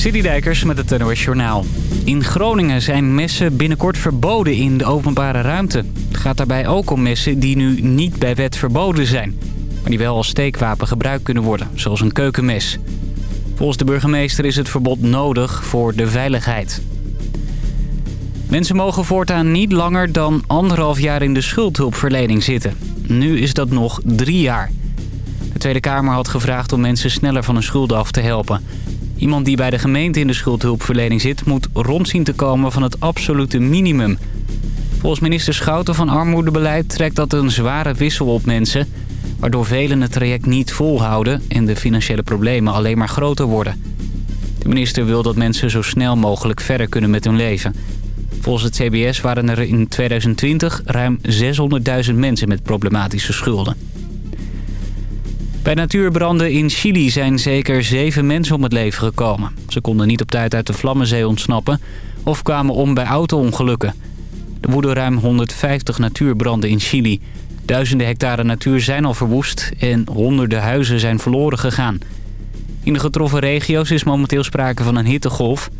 Citydijkers met het NOS Journaal. In Groningen zijn messen binnenkort verboden in de openbare ruimte. Het gaat daarbij ook om messen die nu niet bij wet verboden zijn. Maar die wel als steekwapen gebruikt kunnen worden, zoals een keukenmes. Volgens de burgemeester is het verbod nodig voor de veiligheid. Mensen mogen voortaan niet langer dan anderhalf jaar in de schuldhulpverlening zitten. Nu is dat nog drie jaar. De Tweede Kamer had gevraagd om mensen sneller van hun schulden af te helpen. Iemand die bij de gemeente in de schuldhulpverlening zit... moet rondzien te komen van het absolute minimum. Volgens minister Schouten van Armoedebeleid trekt dat een zware wissel op mensen... waardoor velen het traject niet volhouden... en de financiële problemen alleen maar groter worden. De minister wil dat mensen zo snel mogelijk verder kunnen met hun leven. Volgens het CBS waren er in 2020 ruim 600.000 mensen met problematische schulden. Bij natuurbranden in Chili zijn zeker zeven mensen om het leven gekomen. Ze konden niet op tijd uit de Vlammenzee ontsnappen of kwamen om bij auto-ongelukken. Er woeden ruim 150 natuurbranden in Chili. Duizenden hectare natuur zijn al verwoest en honderden huizen zijn verloren gegaan. In de getroffen regio's is momenteel sprake van een hittegolf.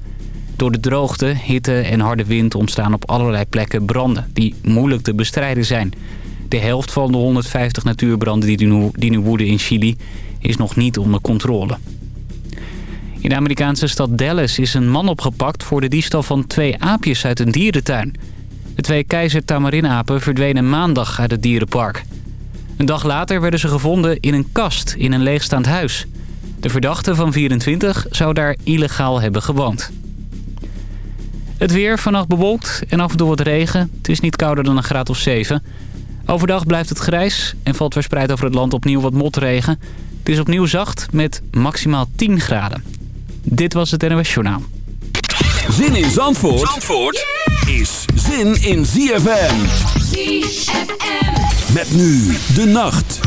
Door de droogte, hitte en harde wind ontstaan op allerlei plekken branden... die moeilijk te bestrijden zijn... De helft van de 150 natuurbranden die nu, die nu woeden in Chili is nog niet onder controle. In de Amerikaanse stad Dallas is een man opgepakt voor de diefstal van twee aapjes uit een dierentuin. De twee keizer tamarinapen verdwenen maandag uit het dierenpark. Een dag later werden ze gevonden in een kast in een leegstaand huis. De verdachte van 24 zou daar illegaal hebben gewoond. Het weer vannacht bewolkt en af en toe wat regen. Het is niet kouder dan een graad of 7. Overdag blijft het grijs en valt verspreid over het land opnieuw wat motregen. Het is opnieuw zacht met maximaal 10 graden. Dit was het NOS Journaal. Zin in Zandvoort, Zandvoort is zin in ZFM. ZFM. Met nu de nacht.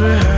Rehearsed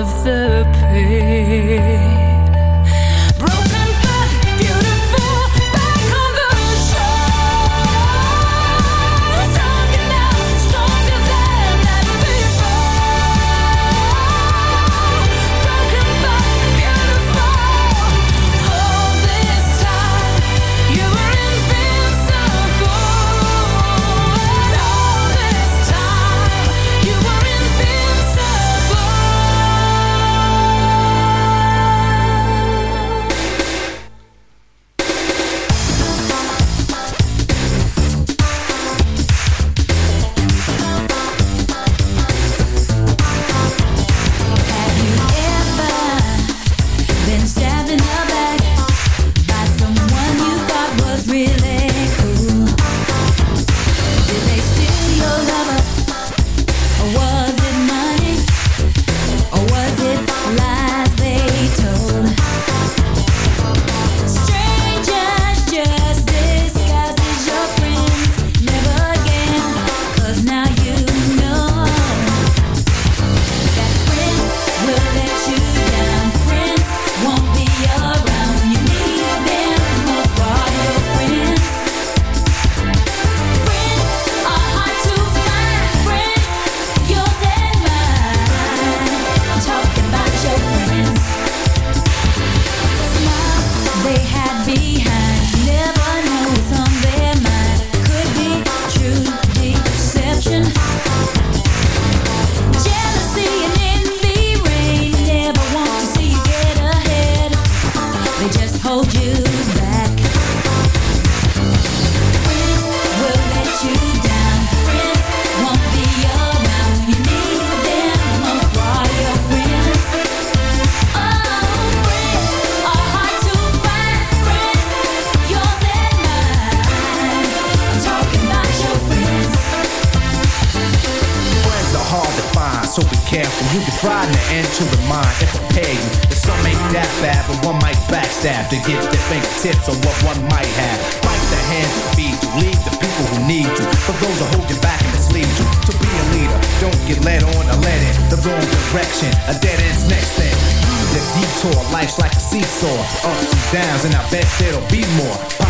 Of the to the mind and prepare you. that some ain't that bad, but one might backstab to get their fingertips on what one might have. Bite the hand that feed you, leave the people who need you. For those who hold you back and mislead you. To be a leader, don't get led on or led in the wrong direction. A dead end's next thing. The detour, life's like a seesaw. Ups and downs, and I bet there'll be more.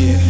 Yeah.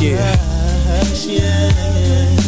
Yeah. Uh-huh.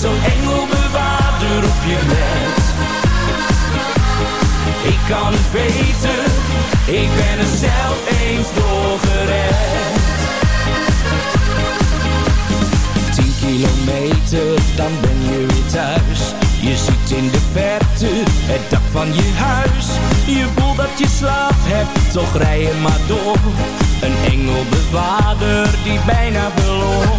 zo'n engelbewaarder op je let. Ik kan het weten, ik ben er zelf eens doorgered. Tien kilometer, dan ben je weer thuis. Je ziet in de verte het dak van je huis. Je voelt dat je slaap hebt, toch rij je maar door. Een engelbewaarder die bijna verloor.